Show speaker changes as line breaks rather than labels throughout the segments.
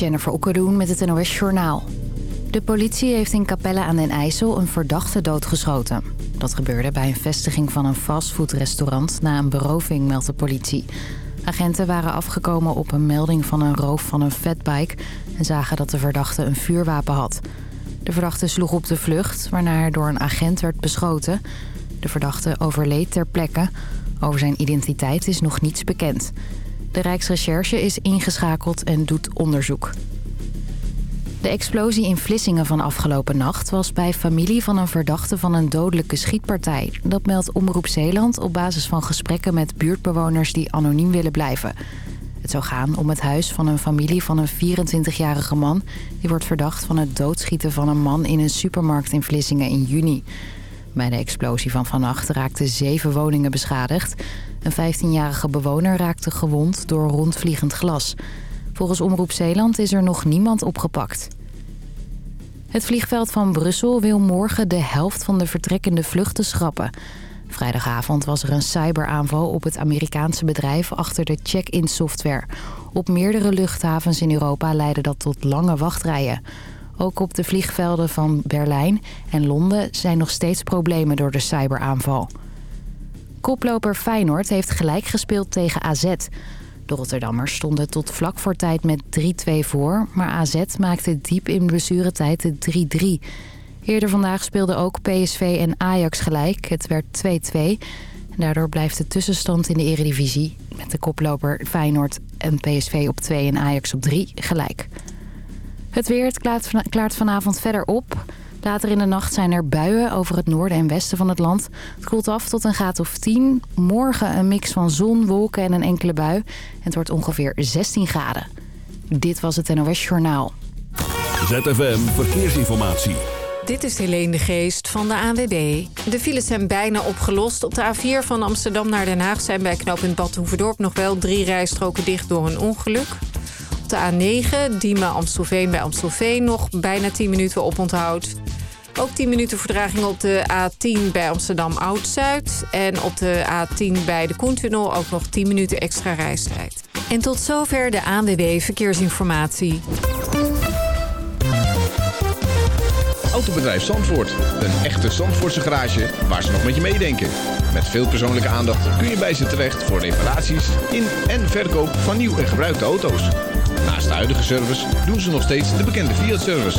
Jennifer Okkedoen met het NOS Journaal. De politie heeft in Capelle aan den IJssel een verdachte doodgeschoten. Dat gebeurde bij een vestiging van een fastfoodrestaurant na een beroving, meldt de politie. Agenten waren afgekomen op een melding van een roof van een fatbike... en zagen dat de verdachte een vuurwapen had. De verdachte sloeg op de vlucht, waarna hij door een agent werd beschoten. De verdachte overleed ter plekke. Over zijn identiteit is nog niets bekend. De Rijksrecherche is ingeschakeld en doet onderzoek. De explosie in Vlissingen van afgelopen nacht was bij familie van een verdachte van een dodelijke schietpartij. Dat meldt Omroep Zeeland op basis van gesprekken met buurtbewoners die anoniem willen blijven. Het zou gaan om het huis van een familie van een 24-jarige man... die wordt verdacht van het doodschieten van een man in een supermarkt in Vlissingen in juni. Bij de explosie van vannacht raakten zeven woningen beschadigd. Een 15-jarige bewoner raakte gewond door rondvliegend glas. Volgens Omroep Zeeland is er nog niemand opgepakt. Het vliegveld van Brussel wil morgen de helft van de vertrekkende vluchten schrappen. Vrijdagavond was er een cyberaanval op het Amerikaanse bedrijf achter de check-in software. Op meerdere luchthavens in Europa leidde dat tot lange wachtrijen. Ook op de vliegvelden van Berlijn en Londen zijn nog steeds problemen door de cyberaanval. Koploper Feyenoord heeft gelijk gespeeld tegen AZ. De Rotterdammers stonden tot vlak voor tijd met 3-2 voor... maar AZ maakte diep in blessuretijd de 3-3. Eerder vandaag speelden ook PSV en Ajax gelijk. Het werd 2-2. Daardoor blijft de tussenstand in de eredivisie... met de koploper Feyenoord en PSV op 2 en Ajax op 3 gelijk. Het weer klaart vanavond verder op... Later in de nacht zijn er buien over het noorden en westen van het land. Het koelt af tot een graad of 10. Morgen een mix van zon, wolken en een enkele bui. En het wordt ongeveer 16 graden. Dit was het NOS Journaal.
ZFM Verkeersinformatie.
Dit is Helene de Geest van de ANWB. De files zijn bijna opgelost. Op de A4 van Amsterdam naar Den Haag zijn bij knooppunt Badhoevedorp... nog wel drie rijstroken dicht door een ongeluk. Op de A9, Diemen-Amstelveen bij Amstelveen... nog bijna 10 minuten oponthoud. Ook 10 minuten verdraging op de A10 bij Amsterdam Oud-Zuid. En op de A10 bij de Koentunnel ook nog 10 minuten extra reistijd. En tot zover de ANWB Verkeersinformatie.
Autobedrijf Zandvoort. Een echte Zandvoortse garage waar ze nog met je meedenken. Met veel persoonlijke aandacht kun je bij ze terecht voor reparaties in en verkoop van nieuw en gebruikte auto's. Naast de huidige service doen ze nog steeds de bekende Fiat-service.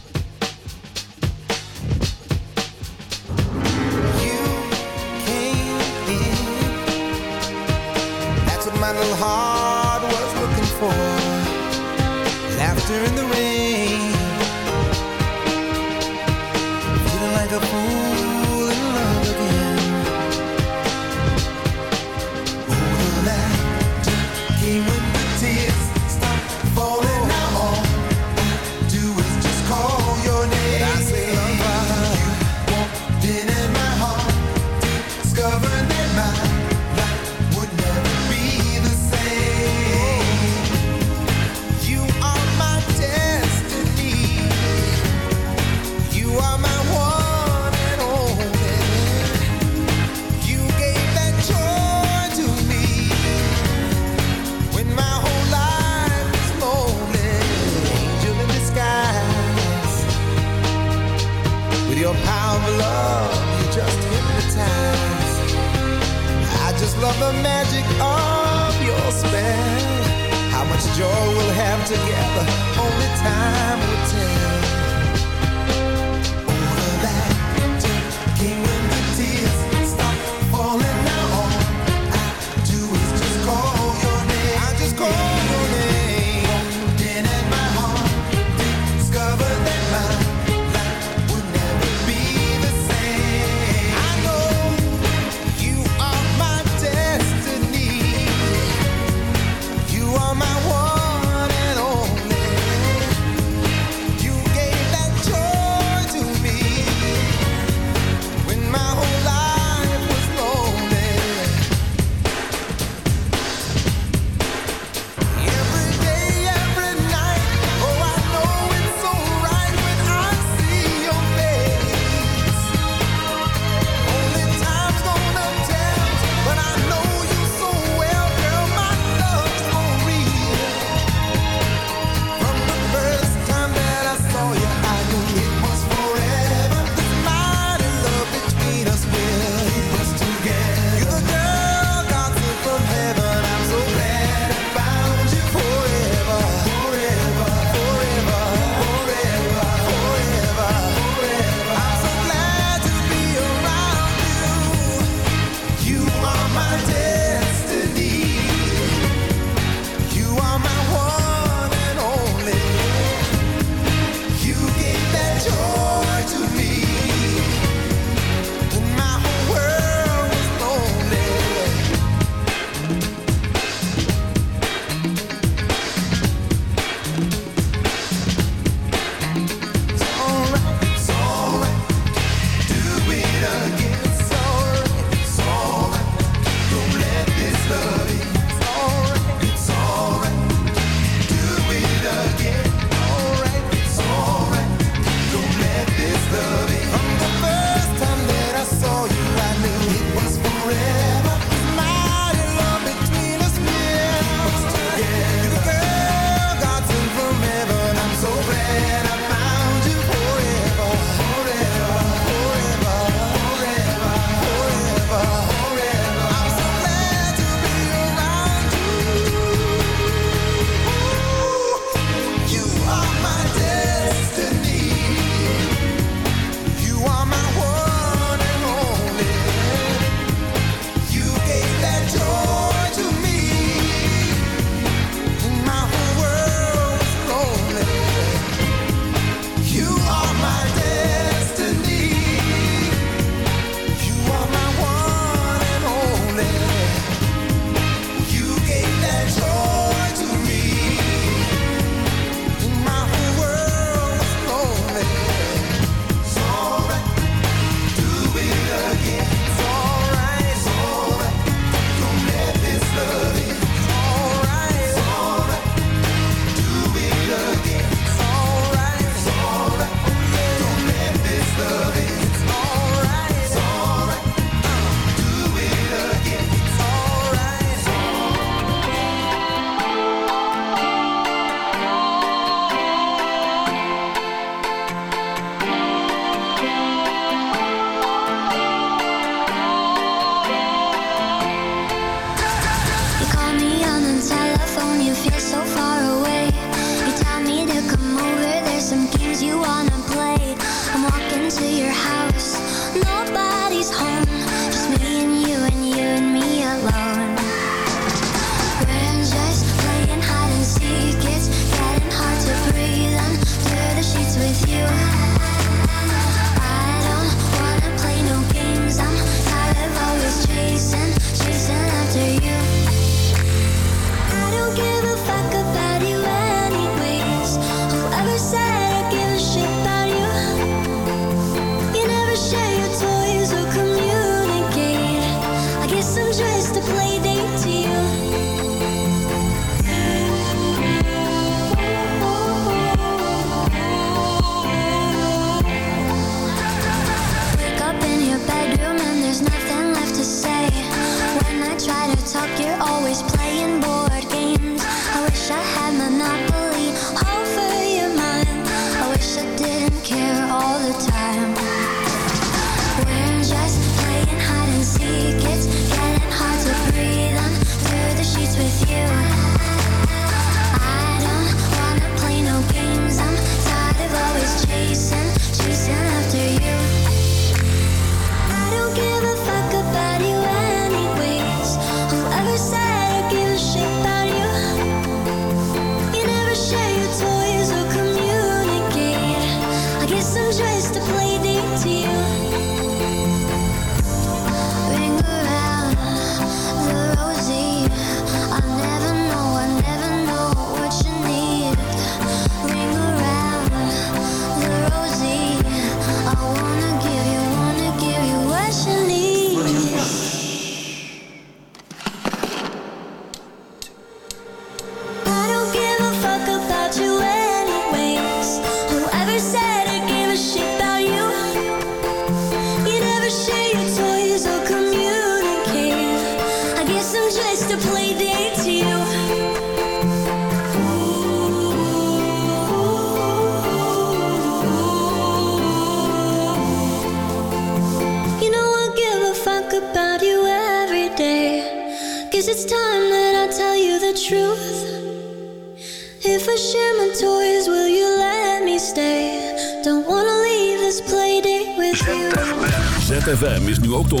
Little heart was looking for. Laughter in the rain. Feeling like a fool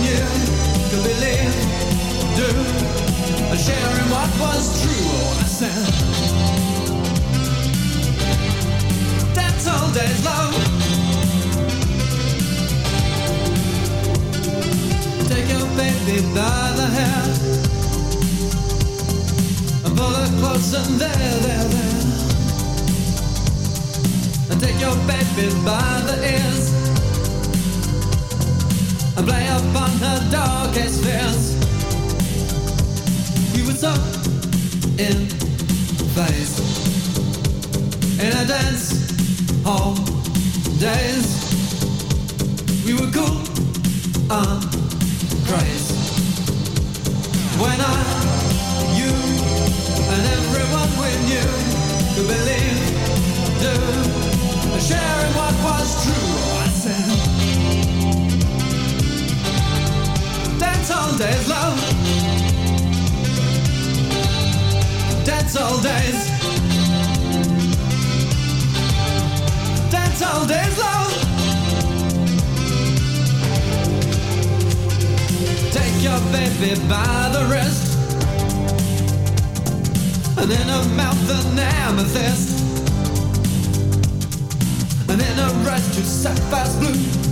we believe, what was true. I said, that's all long. Take your baby by the hair and pull her close and there, there, there and take your baby by the ears and play upon her darkest fears. We were so in phase in a dance hall days. We were cool and crazy when I, you, and everyone we knew could believe, do sharing what was true. Dance hall days, love. Dance hall days. Dance hall days, love. Take your baby by the wrist. And in her mouth an amethyst And in her eyes two sapphires blue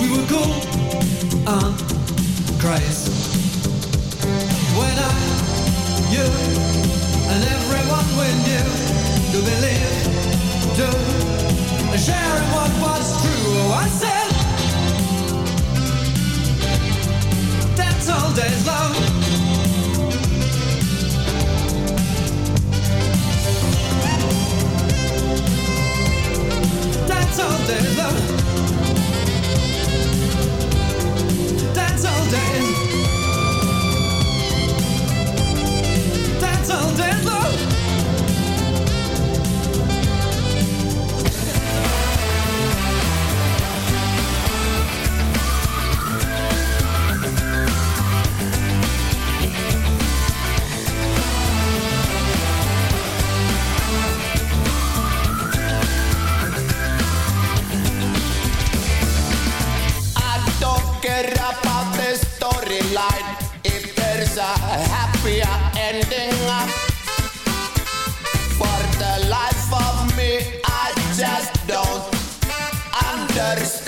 We would go on crazy. When I, you, and everyone we knew do, sharing what was true. Oh, I said, that's all love. That's all there's love That's all day. That's all
day. a happier ending. For the life of me, I just don't understand.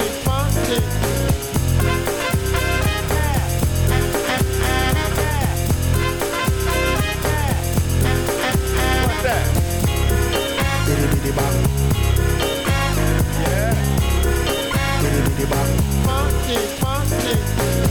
Funky, funky.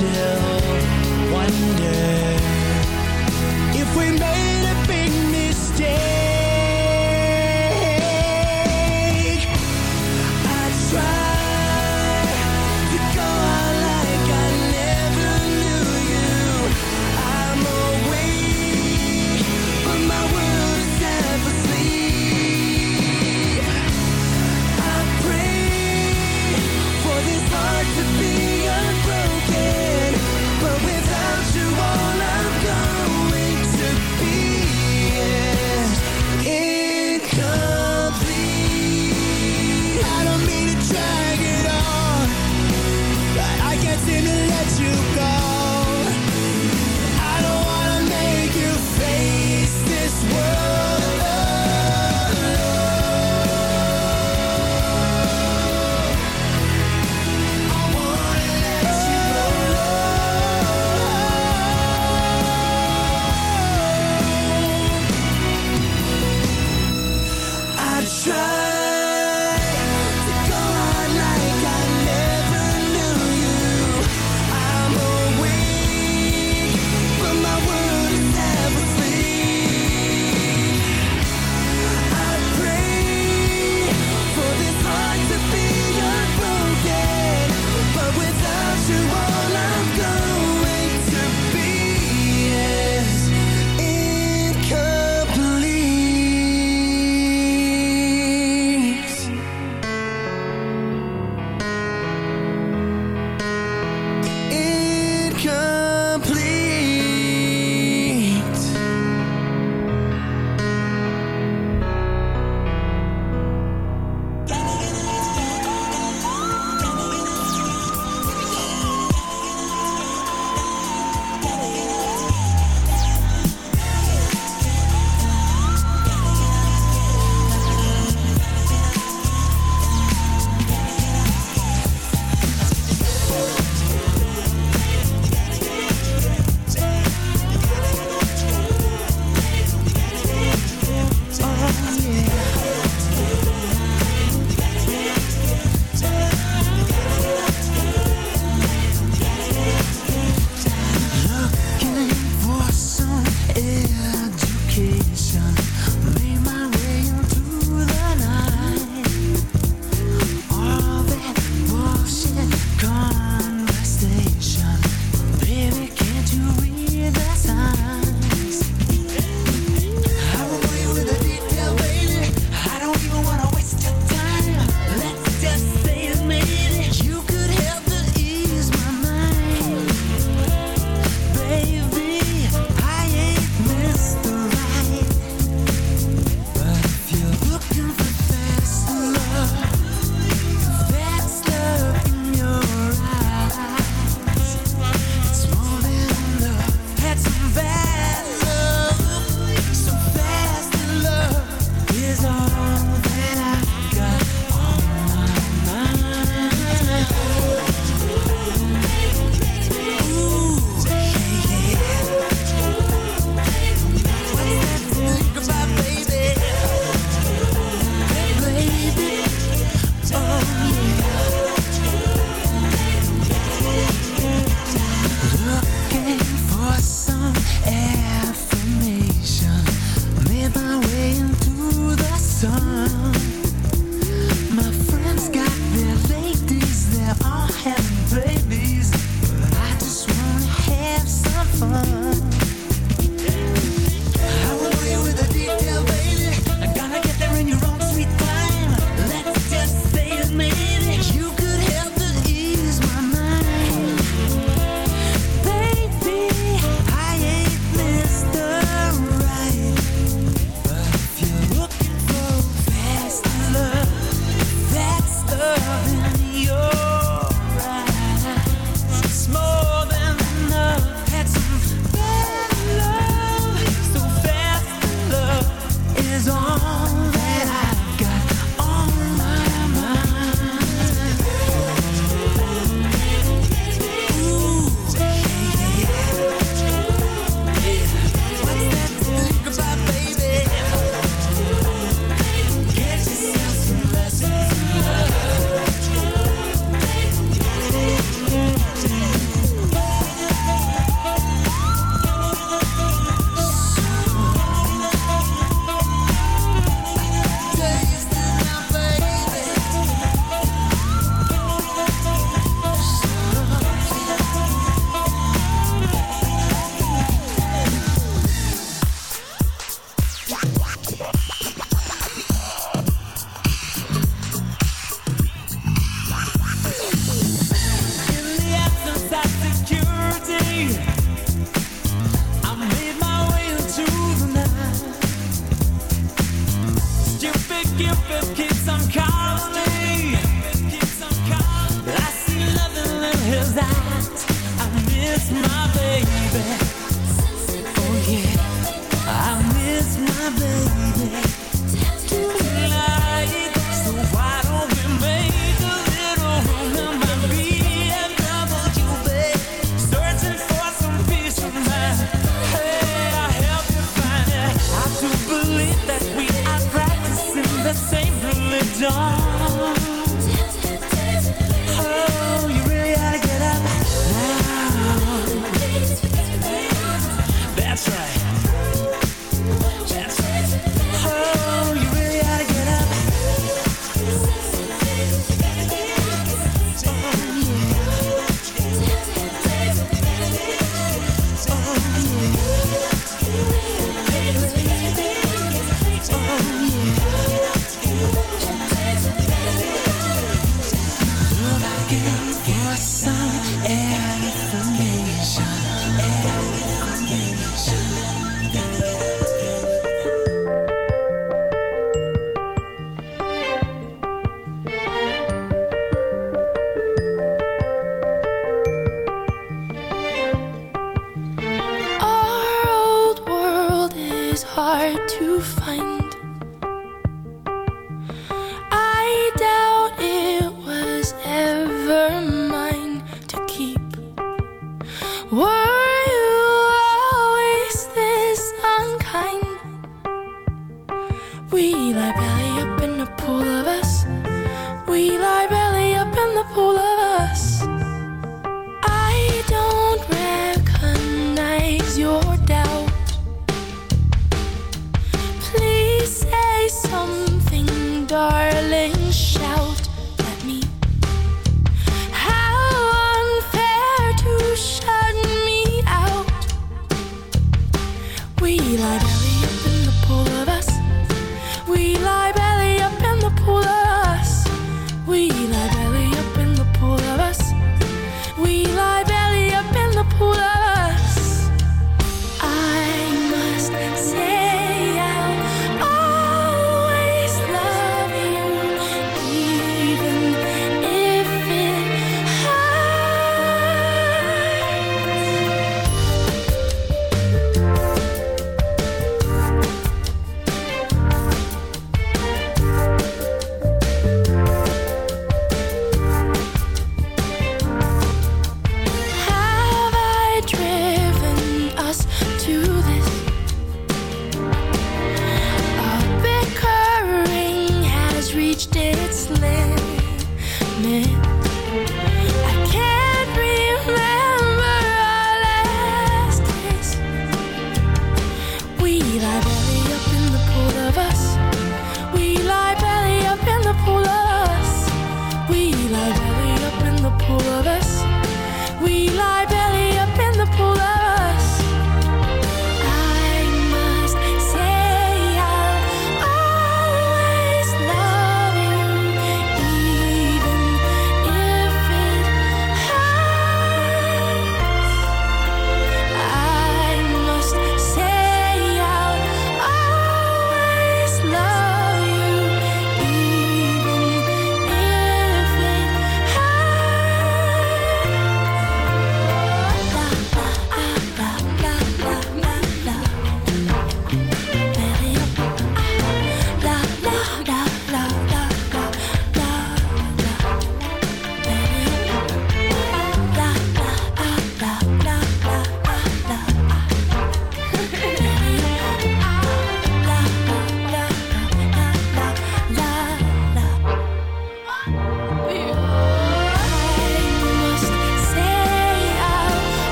still.